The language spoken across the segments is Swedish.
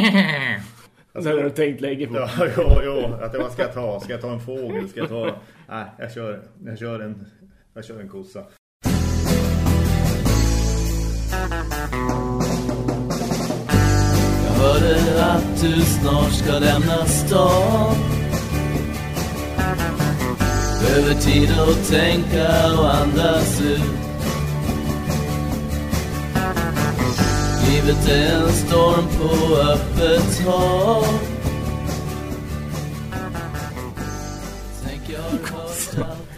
När har du tänkt lägga på? Ja, jo, jo, att det vad ska jag ta? Ska jag ta en fågel? Ska jag ta... Nej, jag kör, jag kör en... Jag kör en kossa. Jag hörde att du snart ska lämna stan Behöver tid att tänka och andas ut Livet är en storm på öppet hav jag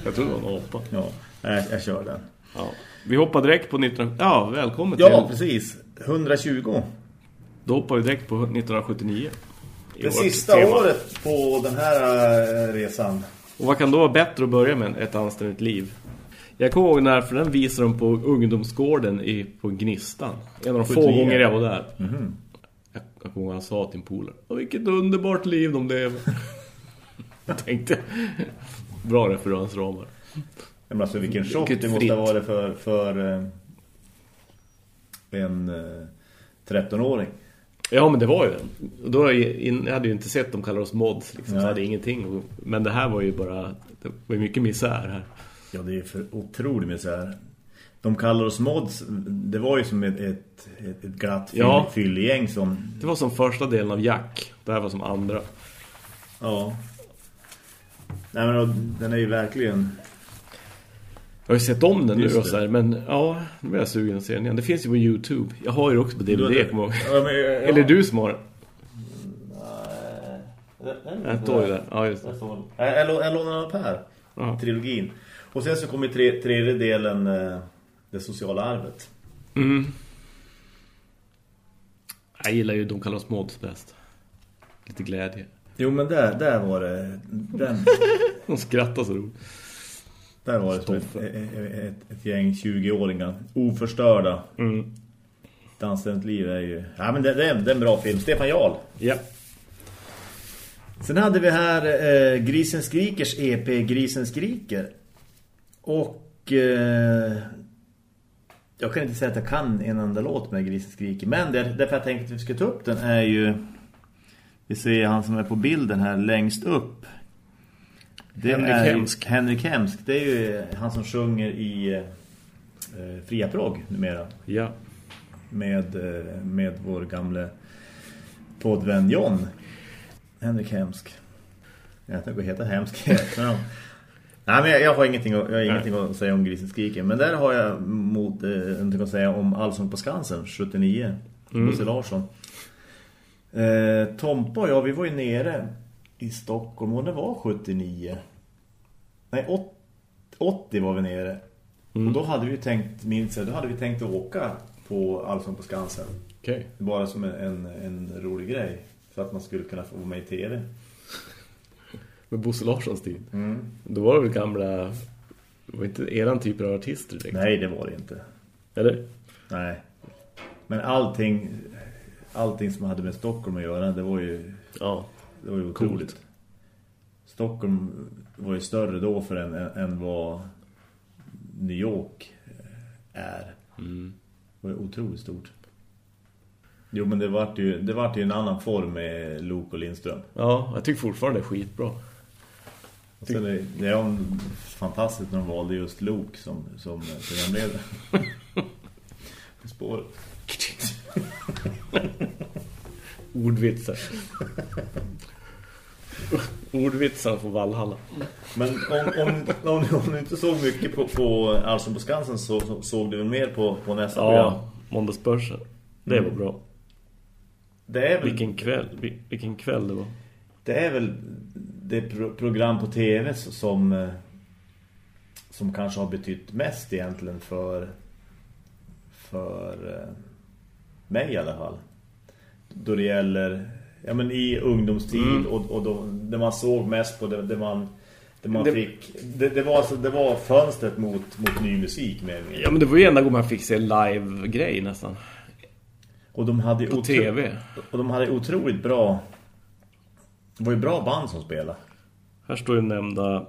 Jag tror det var en apa. Ja, nej, jag kör den. Ja. Vi hoppar direkt på 19... Ja, välkommen Ja, till... precis. 120. Då hoppar vi direkt på 1979. I Det sista tema. året på den här eh, resan. Och vad kan då vara bättre att börja med än ett anständigt liv? Jag kommer ihåg när, för den visar de på ungdomsgården i, på Gnistan. En av de få 79. gånger jag var där. Jag, jag kommer ihåg att han sa till en polare. "Åh, Vilket underbart liv de lever. jag tänkte, bra referensramar. Men alltså vilken chock Vilket det måste fritt. ha varit för, för eh, en eh, 13-åring. Ja, men det var ju den. Då in, jag hade ju inte sett de kallar oss mods. Liksom, så Nej. hade ingenting. Men det här var ju bara... Det var ju mycket misär här. Ja, det är för otroligt misär. De kallar oss mods. Det var ju som ett, ett, ett, ett glatt Ja. fyllegäng som... Det var som första delen av Jack. Det här var som andra. Ja. Nej, men då, den är ju verkligen... Jag har ju sett om den nu Just och det. så här, men ja, nu är jag sugen att se den igen. Det finns ju på Youtube. Jag har ju det också på DVD, har- kommer jag. Ja, men, ja. Eller du som har den. Nej, Jag står ju där. Ja, just det. Jag, jag, lå- jag lånar upp här. Ja. Trilogin. Och sen så kommer tre, tredje delen eh, Det sociala arvet. Mm. Jag gillar ju De kallar oss mods bäst. Lite glädje. Jo, men där, där var det... Den, De skrattar så roligt. där var det ett, ett, ett, ett gäng 20-åringar. Oförstörda. Mm. Anständigt liv är ju... Ja, men det, det, är, det är en bra film. Stefan Jarl. Ja. Sen hade vi här eh, Grisen Skrikers EP Grisen Skriker. Och eh, jag kan inte säga att jag kan en enda låt med Grisen Skriker. Men det, därför jag tänkte att vi ska ta upp den är ju... Vi ser han som är på bilden här längst upp. Det Henrik är Hemsk. Henrik Hemsk. Det är ju han som sjunger i eh, Fria Prog numera. Ja. Med, eh, med vår gamle poddvän John. Henrik Hemsk. Jag tänker heta Hemsk. Nej, men jag, jag har ingenting, att, jag har ingenting att säga om Grisen skriker. Men där har jag mot, eh, någonting att säga om Allsång på Skansen, 79. Bosse Larsson. Eh, Tompa och jag, vi var ju nere i Stockholm och det var 79. Nej, åt- 80 var vi nere. Och då hade vi tänkt, minns jag, då hade vi tänkt att åka på Allsång på Skansen. Okej. Bara som en, en, en rolig grej. För att man skulle kunna få vara med i tv. Med Bosse Larssons tid. Mm. Då var det väl gamla... Det var inte eran typer av artister direkt. Nej, det var det inte. Eller? Nej. Men allting, allting som hade med Stockholm att göra, det var ju, Ja. det var ju otroligt. Coolt. Stockholm var ju större då för än, än, vad New York är. Mm. Det var ju otroligt stort. Jo, men det vart ju, det vart ju en annan form med Luke och Lindström. Ja, jag tycker fortfarande det är skitbra. Och sen är, det är fantastiskt när de valde just Luke som, som programledare. På spåret. Ordvitsar. Ordvitsar på Valhalla. Men om, om, om, om du inte såg mycket på, på Allsång på Skansen så, så såg du väl mer på, på nästa program? Ja, måndagsbörsen. Det var bra. Det är väl, Vilken kväll, vil- vilken kväll det var. det, är väl det pro, program på tv som, eh, som kanske har betytt mest egentligen för, för eh, mig i alla fall. Då det gäller ja, men i ungdomstid Mm. och, och då, det man såg mest på det, det man, det man Det- fick det, det, var alltså, det var fönstret mot, mot ny musik med Ja, men det var ju enda gången man fick se live-grej nästan. Och de hade På otro- TV. Och de hade otroligt bra Det var ju bra band som spelade Här står ju nämnda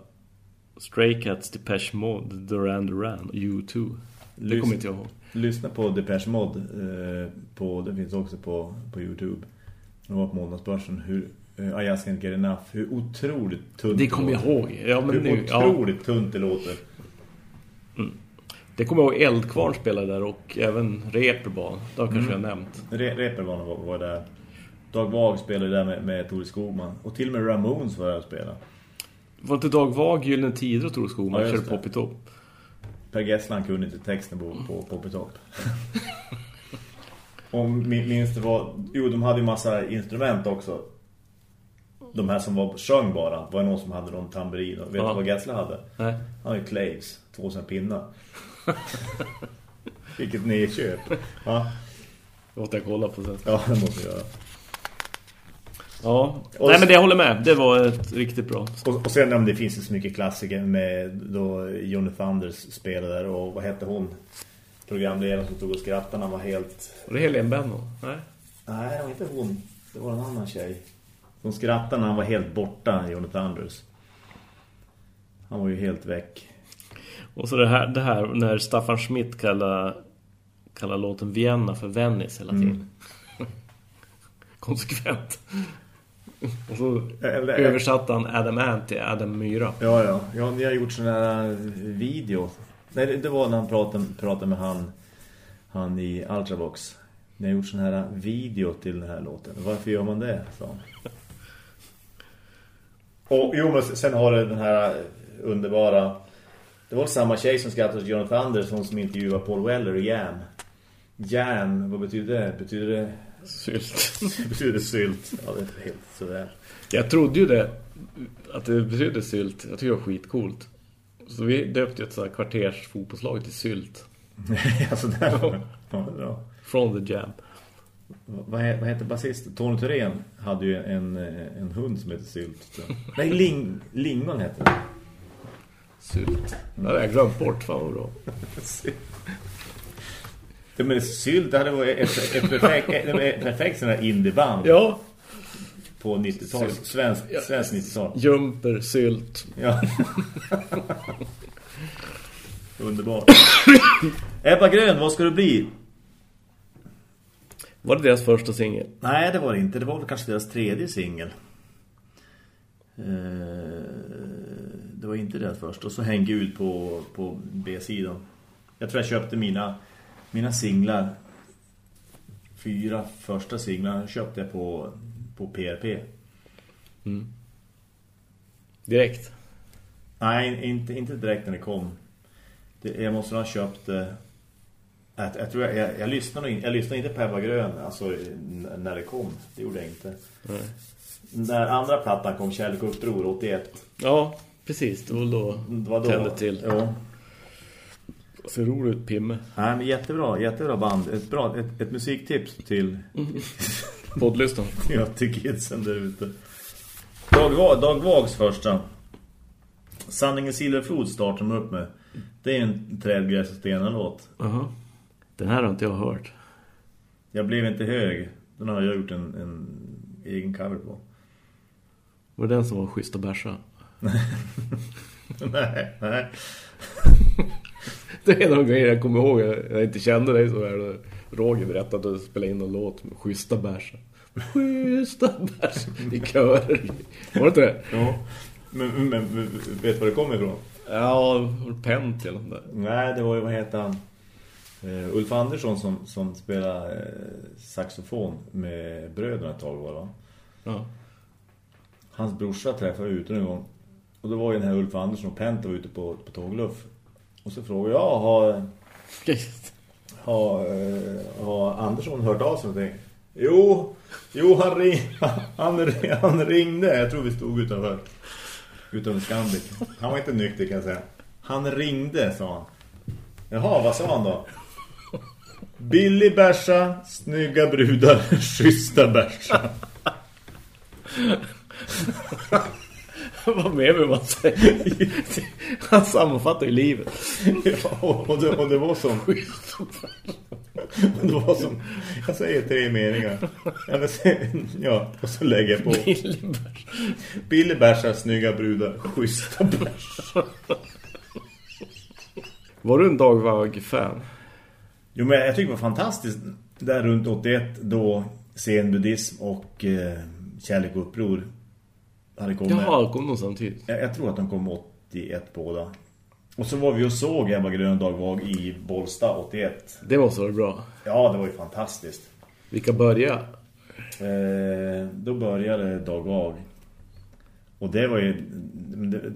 Stray Cats, Depeche Mode, Duran Duran och U2. Det Lys- kommer inte jag ihåg. Lyssna på Depeche Mode eh, på, Det finns också på, på Youtube Jag var på månadsbörsen hur uh, I just can't get enough hur otroligt tunt Det kommer jag ihåg. Ja, men Hur nu, ja, otroligt tunt det låter. det kommer jag ihåg Eldkvarn spelade där och även Reeperbahn. Det har kanske Mm. jag nämnt. Re Reeperbahn var, var där. Dag Vag spelade där med, med Tore Skogman. Och till och med Ramones var där och spela. Var inte Dag Vag Gyllene Tider och Tore Skogman Ja, körde det. Pop i topp? Per Gesslan kunde inte texten på, på Pop Top. Och min- minns det var... Jo, de hade ju massa instrument också. De här som var sjöng bara. Det var någon som hade någon tamburin. Vet du vad Gesslan hade? Nej. Han hade claves. Två sådana pinnar. Vilket nedköp. Ja, Låt jag kolla på sen. ja det måste jag göra. Ja, Och- nej men det jag håller med. Det var ett riktigt bra. Och, och sen om det finns så mycket klassiker med då Johnny Thunders spelade där och vad hette hon? Programledaren som tog och skrattade var helt... Var det Helene Benno? Nej. Nej, det var inte hon. Det var en annan tjej. Som skrattade när han var helt borta, Johnny Thunders. Han var ju helt väck. Och så det här, det här när Staffan Schmidt kallar, kallar låten Vienna för Venice hela tiden. Konsekvent. Och så Eller- översatte han Adam Ant till Adam Myra. Ja, ja. ja ni har gjort sån här eh, video. Nej, det, det var när han pratade, pratade med han, han i Ultravox. Ni har gjort sån här video till den här låten. Varför gör man det? han. Och jo, men sen har det den här underbara... Det var samma tjej som skrattade åt Jonathan Anderson som intervjuade Paul Weller i Jam. Jam, vad betyder det? Betyder det, Sylt. betyder det sylt? Ja, det är helt sådär. Jag trodde ju det. Att det betydde sylt. Jag tycker det var skitcoolt. Så vi döpte ju ett sånt här kvarters fotbollslag till sylt. alltså, där var ja, bra. From the jam. Vad, vad heter basisten? Tony Thorén hade ju en, eh, en hund som heter Sylt. Nej, ling, Lingon heter den. Sylt. Det hade jag glömt bort. Fan vad bra. Ja, men Sylt, det hade varit ett, ett perfekt, ett, ett perfekt sån här indieband Ja. på 90-talet. Sylt. Svensk, svensk 90-tal. Jumper, sylt. Ja. Underbart. Ebba Grön, vad ska det bli? Var det deras första singel? Nej, det var det inte. Det var väl kanske deras tredje singel. Eh, Det var inte deras första. Och så Häng Gud på, på B-sidan. Jag tror jag köpte mina, mina singlar. Fyra första singlar köpte jag på, på PRP. Direkt. Nej, inte, inte direkt när det kom. Det, jag måste ha köpt... eh, Jag, jag tror jag, jag, jag, lyssnade, jag lyssnade inte på Ebba Grön alltså, när det kom. Det gjorde jag inte. Nej. När andra plattan kom, Kärlek och uppror, 81. Ja, precis. Var då Det var då. tände till. Ja. Ser roligt Pimme. Nej, men jättebra, jättebra band. Ett, bra, ett, ett musiktips till Poddlyssnaren. ja, till kidsen där ute. Dag, Dag Vags första. Sanningen Silverflod startar de upp med. Det är en trädgräs och stenar-låt. Jaha. Den här har inte jag hört. Jag blev inte hög. Den har jag gjort en, en egen cover på. Var det den som var schysst och bärsa? nej, nej. Det är en av de grejer jag kommer ihåg. Jag inte kände dig så här. Roger berättade att du spelade in en låt med schyssta bärsa. Schyssta bärsa. I körer. Var det inte det? Ja. Men, men, men vet du var det kommer ifrån? Ja, Pent eller där? Nej, det var ju, vad heter han? Uh, Ulf Andersson som, som spelar eh, saxofon med bröderna ett tag var det va? Ja. Hans brorsa träffade jag ute en gång. Och då var ju den här Ulf Andersson och Penta var ute på, på tågluff. Och så frågade jag, har, har, eh, har Andersson hört av sig någonting? Jo, jo han, ring, han, han ringde. Jag tror vi stod utanför, utanför Scandic. Han var inte nykter kan jag säga. Han ringde, sa han. Jaha, vad sa han då? Billig bärsa, snygga brudar, schyssta bärsa. Vad mer vill man säga? Han sammanfattar ju livet. Ja, och, det, och det var som det var som jag säger tre meningar Eller, ja, och så lägger jag på. Billy bärsar, snygga brudar Schyssta bärsar Var du en Dagvag-fan? Jo men jag tycker det var fantastiskt Där runt 81 då zenbuddism och eh, kärlek och uppror hade kommit. Jaha, kom de samtidigt? Jag, jag tror att de kom 81 båda. Och så var vi och såg Ebba Grön Dagvag i Bollsta 81. Det måste vara bra. Ja, det var ju fantastiskt. Vilka börjar? Eh, då började Dagvag. Och det var ju...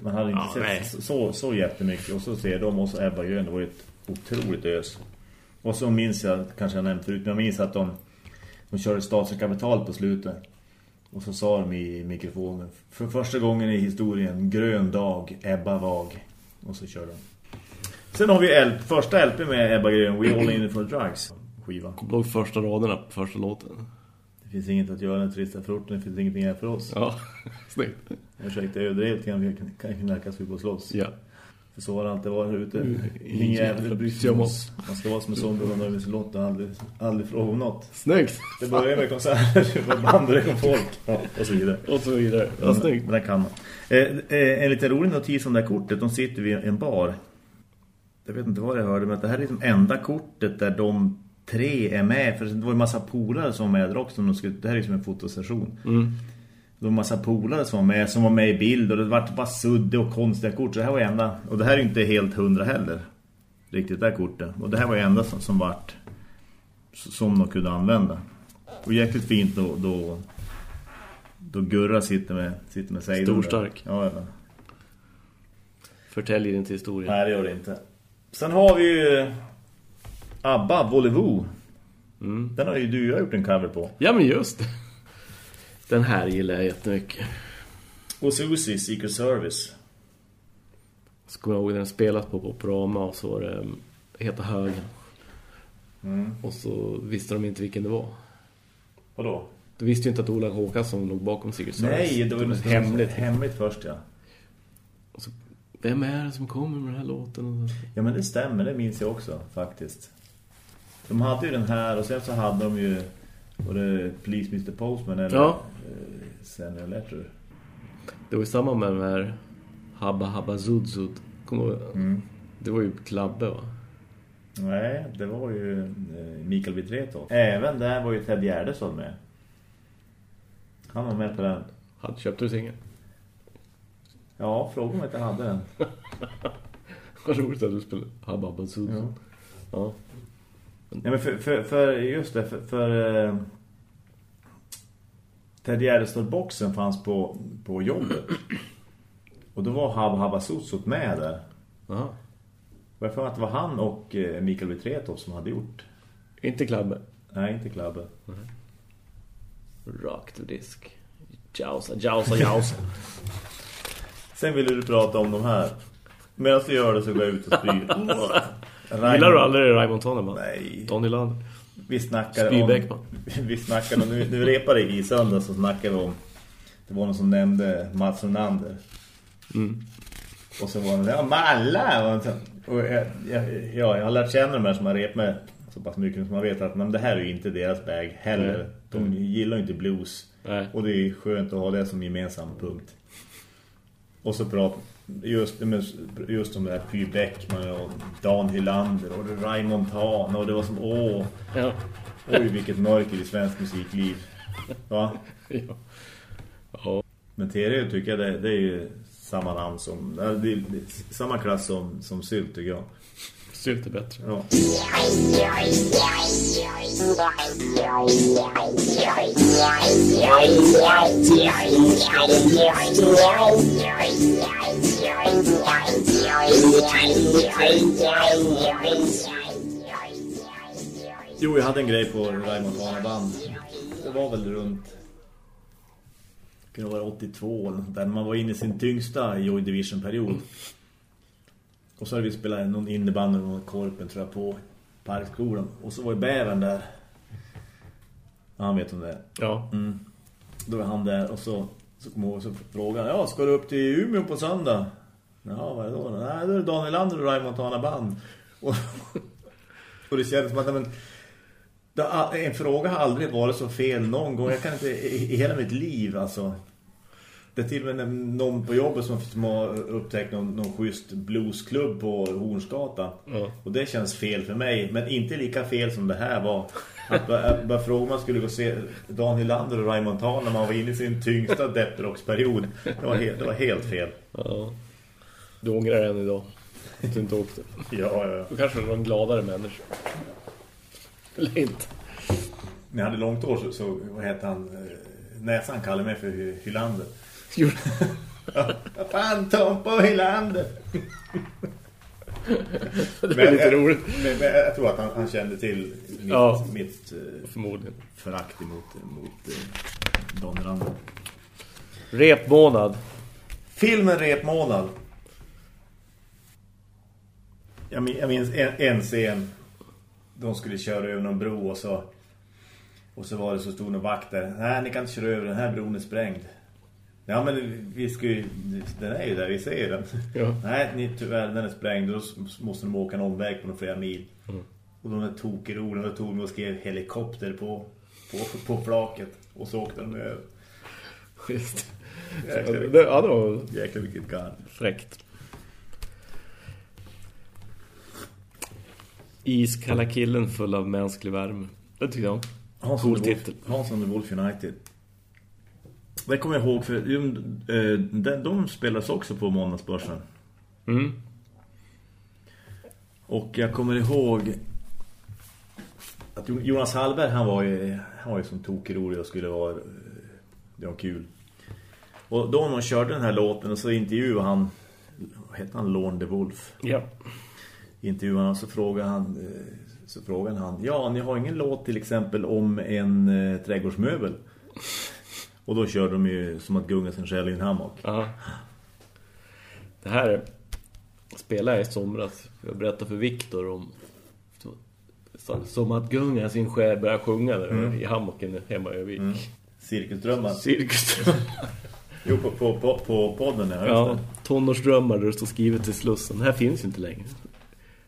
Man hade inte Ja, sett så, så jättemycket. Och så ser de och så Ebba Grön. Det var ju ett otroligt ös. Och så minns jag, kanske jag nämnt förut, men jag minns att de, de körde statskapital på slutet. Och så sa de i mikrofonen, för första gången i historien, grön dag, Ebba Vag. Och så körde de. Sen har vi LP, första LP med Ebba Grön, We All In For Drugs. Skiva. Du ihåg första raderna på första låten? Det finns inget att göra, den trista förorten, det finns ingenting här för oss. Ja, snyggt. Ursäkta, jag överdrev kan vi kan knackas vi på slåss. Ja. För så har det alltid varit ute. Mm, Ingen jävla bryr sig om oss. Man ska vara som en zombie och nöjd med lott och aldrig, aldrig fråga om något. Snyggt. Det börjar med konserter, var band och folk ja, och så vidare. Och så vidare. Ja, snyggt. Men det kan man. Eh, eh, en lite rolig notis om det här kortet. De sitter vid en bar. Jag vet inte vad jag hörde, men det här är liksom enda kortet där de tre är med. För det var ju en massa polare som var med där också. De skulle, det här är liksom en fotosession. Mm. Det var en massa polare som var med, som var med i bild. Och det var bara sudde och konstiga kort. Så det här var enda. Och det här är inte helt hundra heller. Riktigt det här kortet. Och det här var enda som, som vart som de kunde använda. Och jäkligt fint då, då, då Gurra sitter med, sitter med sig. Storstark. Ja, ja. Förtäljer inte historien. Nej, det gör det inte. Sen har vi ju Abba, Volevo. Mm. Den har ju du har gjort en cover på. Ja, men just. Den här gillar jag jättemycket. Och Susie, Secret Service. Så kommer jag ihåg den spelas på på Prama och så var det um, Heta Högen. Mm. Och så visste de inte vilken det var. Vadå? Du visste ju inte att Ola Håkansson låg bakom Secret Service. Nej, det var ju något hemligt. Hemligt först, ja. Och så, vem är det som kommer med den här låten? Ja, men det stämmer. Det minns jag också, faktiskt. De hade ju den här och sen så hade de ju var det Please Mr. Postman eller Ja. eh, a Letter. Det var ju samma med den här Habba Habba Zud Zud. Mm. Det var ju Klabbe va? Nej, det var ju eh, Mikael Vitreto. Även där var ju Ted Gärdesson med. Han var med på den. Hade, köpte du singeln? Ja, fråga om jag inte hade den. Vad roligt att du spelade Habba Habba Zud Zud. Ja. Ja. Nej, men för, för, för just det, för, för eh, Ted Gärdestad-boxen fanns på, på jobbet. Och då var Hab Habasutsut med där. Aha. Och jag tror att det var han och eh, Mikael Vitretov som hade gjort. Inte Klabbe. Nej, inte Klabbe. Rakt to disk. Jausa, jausa, jausa. Sen ville du prata om de här. Medan du gör det så går jag ut och spyr. Gillar du aldrig Raymond Tonneman? Nej. Tony Land. Vi snackade Spy om... Vi snackade om... Nu, nu repade i söndag så snackade vi om... Det var någon som nämnde Mats Ronander. Mm. Och så var det, ja, Malla! Och, jag, jag, ja, jag har lärt känna de här som har rep med så pass mycket som man vet att men det här är ju inte deras bag heller. Nej. De gillar ju inte blues. Nej. Och det är skönt att ha det som gemensam punkt. Och så pratar just, men just om det här Py Bäckman och Dan Hylander och det Raymond Tan och det var som, åh, Ja. oj vilket mörker i svensk musikliv. Va? ja. Ja. Men Terje tycker jag det, det är ju samma namn som, äh, det är, det är samma klass som, som Sylt tycker jag. Sylt är bättre. Ja. Jo, jag hade en grej på Raymond Tana band. Det var väl runt det kunde vara 82 eller där. Man var inne i sin tyngsta Joy Division-period. Och så hade vi spelat någon innebandy och korpen tror jag på parkskolan. Och så var ju bävern där. Ja, han vet om det. Ja. Mm. Då var han där och så, så kom jag ihåg så frågade han, ja ska du upp till Umeå på söndag? Ja, vad är det då? Nej, det är Daniel Lander och Raymond Tana band. Och, och det kändes som att men, en fråga har aldrig varit så fel någon gång. Jag kan inte i, i hela mitt liv alltså. Det är till och med någon på jobbet som, som har upptäckt någon, någon schysst bluesklubb på Hornsgatan. Ja. Och det känns fel för mig, men inte lika fel som det här var. Att bara, fråga om man skulle gå och se Dan Hylander och Raymond Montana när man var inne i sin tyngsta depperocksperiod. Det var, helt, det var helt fel. Ja. Du ångrar än idag. Att du inte åkte. Ja, ja, ja. Då kanske du var en gladare människa. Eller inte. När jag hade långt år så, så vad heter han? eh, Näsan kallade mig för Hy- Hylander. Gjorde- fan, Tompa Hylander! Det är lite roligt. Men, men jag tror att han, han kände till mitt, Ja. mitt eh, Förmodligen. förakt emot, mot eh, Don Hylander. Repmånad. Filmen Repmånad. Jag min- jag minns en, en scen. De skulle köra över någon bro och så och så var det så stor en vakt där. Nej, ni kan inte köra över, den här bron är sprängd. Ja, men vi ska ju, den är ju där, vi ser den. Ja. Nej, ni, tyvärr, den är sprängd. Då s- måste de åka en omväg på några flera mil. Och de är tokeroliga. Då tog de och skrev helikopter på, på, på flaket. Och så åkte de över. Just. Jäklar, det. Ja, det var Jäklar vilket garn. fräckt. Iskalla killen full av mänsklig värme. Det tycker jag. Hans Cool titel. Hans on the Wolf United. Det kommer jag ihåg för eh, de, de spelas också på måndagsbörsen. Mm. Och jag kommer ihåg att Jonas Hallberg han var ju, han var ju som tokerolig och skulle vara eh, det var kul. Och då när man körde den här låten och så intervjuade han heter han? Lorne de Wolf. Ja. Och så frågade han eh, så frågade han ja ni har ingen låt till exempel om en eh, trädgårdsmöbel och då körde de ju som att gunga sin själ i en hammock Ja. Det här spelade jag i somras. Jag berättade för Viktor om som att gunga sin själ börjar sjunga där i hammocken hemma i Övik. cirkusdrömmar Cirkusdrömmar. jo på, på, på, på podden ja, Ja, tonårsdrömmar där det står skrivet till Slussen. Det här finns ju inte längre.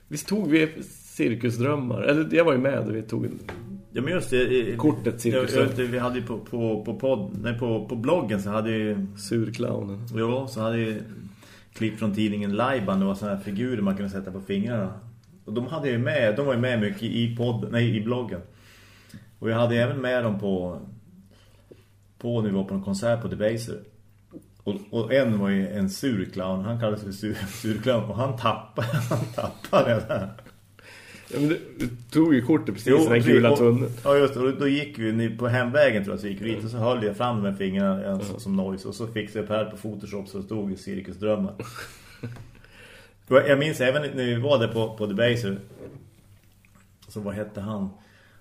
Visst tog vi cirkusdrömmar? Eller jag var ju med och vi tog en... ja men just det Kortet ja, cirkusdrömmar. det, vi hade ju på, på, på, podd, nej, på, på bloggen så hade ju Surclownen. Ja, så hade ju klipp från tidningen Laiban, det var sådana här figurer man kunde sätta på fingrarna. Och de hade ju med, de var ju med mycket i podd, nej i bloggen. Och jag hade även med dem på på när vi var på en konsert på Debaser. Och, och en var ju en surclown, han kallades för sur, surclown och han tappade, han tappade det där. Ja, men du, tog ju kortet precis i den gula tunneln. Ja just det, och då gick vi på hemvägen tror jag så gick vi dit och så höll jag fram med fingrarna ja, så- som noise och så fixade jag upp här på Photoshop så stod det cirkusdrömmar. Jag minns även när vi var där på, på Debaser så vad hette han?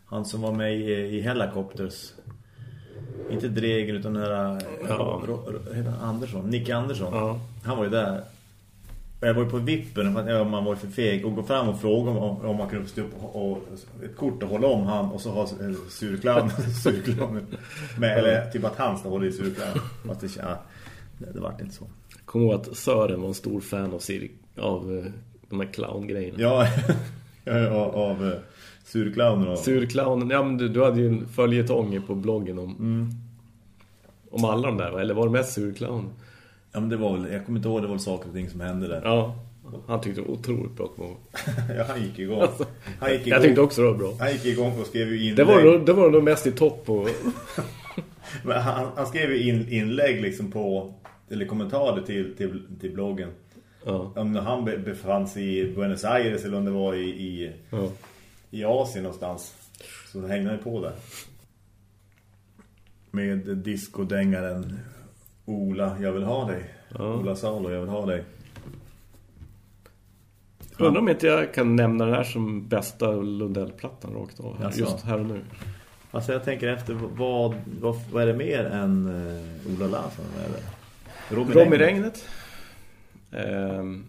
Han som var med i, i Helicopters. Inte Dregen utan den här Ja. Heter Andersson, Nick Andersson. Ja. Han var ju där. Jag var ju på vippen för att man var för feg och gå fram och fråga om, om man kunde stå upp och, och ett kort och hålla om han och så ha eh, surclown, surclown med, eller typ att han ska hålla i surclown. Fast det, ja, det, det vart inte så. Kom ihåg att Sören var en stor fan av, av eh, de här clowngrejerna. Ja, ja, av, av uh, surclownen. Surclownen, ja men du, du hade ju en följetong på bloggen om, Mm. om alla de där, va? eller var det mest surclown? Ja, men det var väl, jag kommer inte ihåg, det var saker och ting som hände där. Ja, han tyckte det var otroligt bra kommer. Ja, han gick igång. Alltså, Han gick igång. Jag tyckte också det var bra. Han gick igång och skrev ju inlägg. Det var, det var nog mest i topp på... Men han, han skrev ju in, inlägg liksom på eller kommentarer till, till, till bloggen. Ja, Om han be- befann sig i Buenos Aires eller om det var i, i, ja. I Asien någonstans. Så hängde han på där. Med diskodängaren Ola, jag vill ha dig. Ja. Ola Salo, jag vill ha dig. Undrar om inte jag kan nämna den här som bästa Lundell-plattan rakt av. Jaså? Just här och nu. Alltså jag tänker efter, vad, vad, vad är det mer än uh, Ola Larsson? Rom i regnet. Ehm,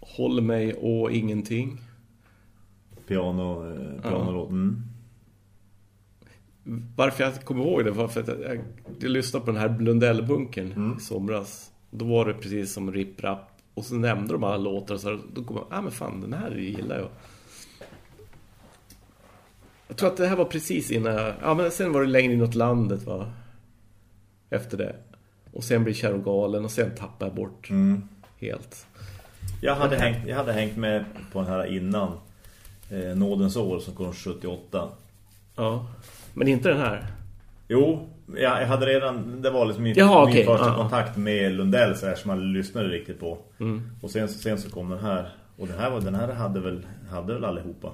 Håll mig och ingenting. Piano, eh, pianolåt. Mm. Varför jag kommer ihåg det var för att jag, jag, jag lyssnade på den här Lundell-bunken Mm. i somras. Då var det precis som Rip Rap. Och så nämnde de alla låtar. Så då kom jag, ah men fan, den här gillar jag. Jag tror att det här var precis innan jag, Ja men sen var det längre inåt landet va. Efter det. Och sen blir och galen och sen tappar jag bort Mm. helt. Jag, hade hängt, jag hade hängt med på den här innan eh, Nådens år som kom 78. Ja. Men inte den här. Jo, jag, jag hade redan, det var liksom min, Jaha, min okej. första Ja. kontakt med Lundell så här, som man lyssnade riktigt på. Mm. Och sen, sen så kom den här. Och den här, var, den här hade, väl, hade väl allihopa.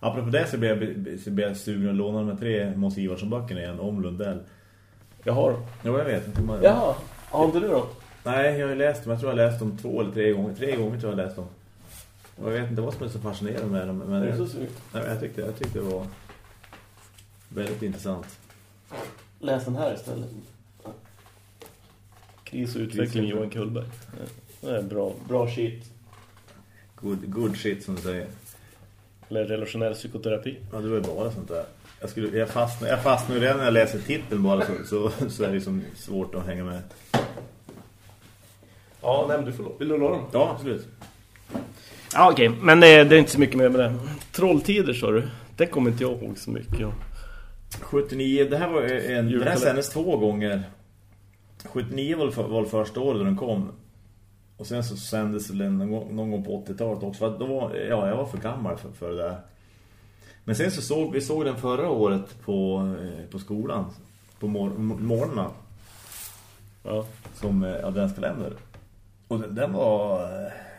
Apropå det så blev jag, så blev jag sugen att låna de här tre Måns Ivarsson-böckerna igen om Lundell. Jag har dem. Jo, jag vet. inte. Jaha. Har inte du då? Nej, jag har läst dem. Jag tror jag har läst dem två eller tre gånger. Tre gånger tror jag jag har läst dem. Och jag vet inte vad som är så fascinerande med dem. Men Det är så jag, snyggt. nej, jag, tyckte, jag tyckte det var väldigt intressant. Läs den här istället. Kris och utveckling Johan Kullberg. Det är bra, bra shit. Good, good shit som du säger. Eller relationell psykoterapi. Ja, det var ju bara sånt där. Jag, skulle, jag, fastnar, jag fastnar redan när jag läser titeln bara så, så, så är det liksom svårt att hänga med. Ja, nej, men du får Vill du låna dem? Ja, absolut. Ja, okej. Men det är, det är inte så mycket mer med det. Trolltider, sa du. Det kommer inte jag ihåg så mycket. Ja. 79, det här var en, det här sändes två gånger. 79 var, för, var första året då den kom. Och sen så sändes den någon, någon gång på 80-talet också. För då var, ja, jag var för gammal för, för det där. Men sen så såg vi såg den förra året på, eh, på skolan. På mor, morgnarna. Ja. Som eh, adventskalender. Och den, den var...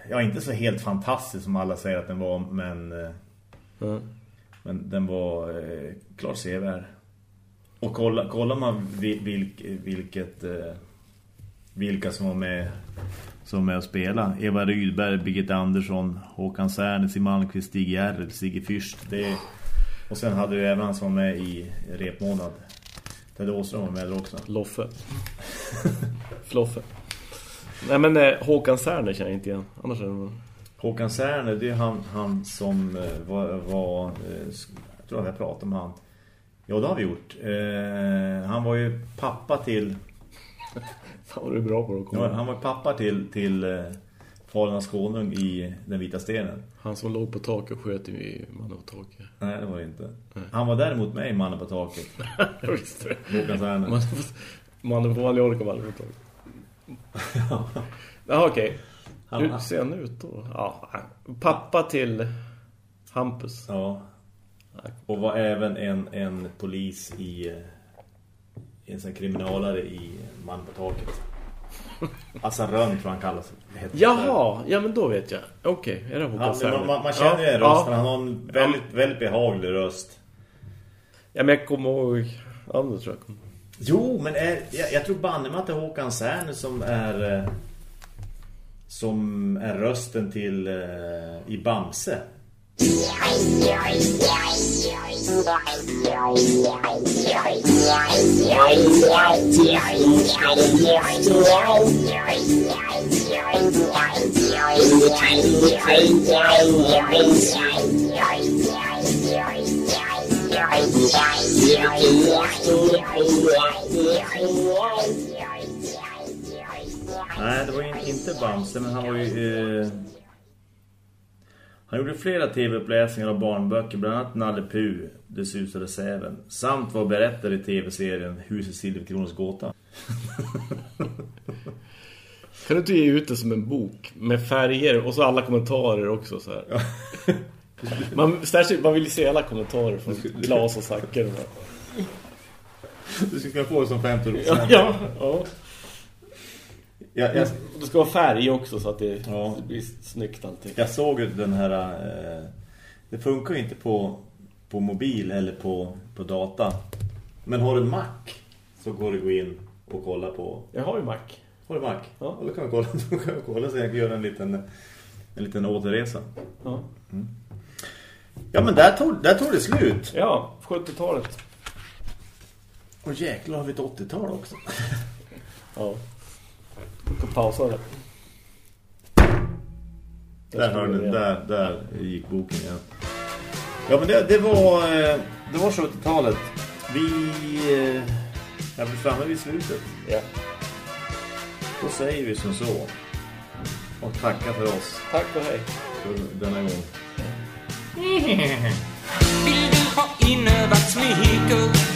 Ja, inte så helt fantastisk som alla säger att den var. Men, eh, Ja. men den var eh, klart sevärd. Och kolla, kollar man vil, vilk, vilket... Eh, vilka som var med som med och spela. Eva Rydberg, Birgitta Andersson, Håkan Särne, Sim Malmqvist, Stig Järrel, Sigge Fürst. Det, och sen hade vi även han som var med i repmånad. Ted Åström var med också. Loffe. Floffe. Nej, men eh, Håkan Särner känner jag inte igen. Annars är det. Håkan Särne, det är han, han som eh, var, var eh, jag tror att jag pratade med han. Ja, det har vi gjort. Eh, han var ju pappa till Fan vad du är bra på att komma. ja, han var pappa till till eh, Falernas konung i Den vita stenen. Han som låg på taket och sköt i mannen på taket. Nej, det var det inte. Han var däremot med i Mannen på taket. Jag visste det. Håkan Särne. Man- Mannen på mannen på taket. Ja, okej. Han- Hur ser han ut då? Ja, pappa till Hampus. Ja. Och var även en, en polis i eh, en sån kriminalare i Mannen på taket. Assa Rönn tror han kallas. heter. Jaha, ja men då vet jag. Okej, är det Håkan Särner? man, man, man känner ju ja, en röst, ja. han har en väldigt, väldigt behaglig röst. Ja, men jag kommer ihåg andra tror jag. Jo, men är, jag, jag tror banne mig att det är Håkan Särne som är eh, som är rösten till eh, i Bamse. Nej, det var in, inte Bamse, men han var ju... Eh, han gjorde flera tv-uppläsningar av barnböcker, bland annat Nalle Puh, Det susade säven, samt var berättare i tv-serien Huset Silverkronors gåta. Kan du inte ge ut det som en bok med färger och så alla kommentarer också så här. Man, särskilt, man vill se alla kommentarer från Glas och Sacker. Du ska kunna få det som 50 Ja, ja, ja. jag, jag, Det ska vara färg också så att det, Ja. det blir snyggt allting. jag såg ju den här... Eh, det funkar ju inte på, på mobil eller på, på data. Men har du Mac så går det gå in och kolla på... Jag har ju Mac. Har du Mac? Ja. Då kan vi kolla, då kan vi kolla så jag kan göra en liten, en liten återresa. Ja, Ja, men där tog, där tog det slut. ja 70-talet. Och jäklar har vi ett 80-tal också. Ja. Vi kan pausa det. Där, hörde, där, där gick boken igen. Ja, men det, det var eh, det var 70-talet. Vi eh, är framme vid slutet. Ja. Då säger vi som så. Och tackar för oss Tack och hej. för denna gång. Vill du ha inövat smicker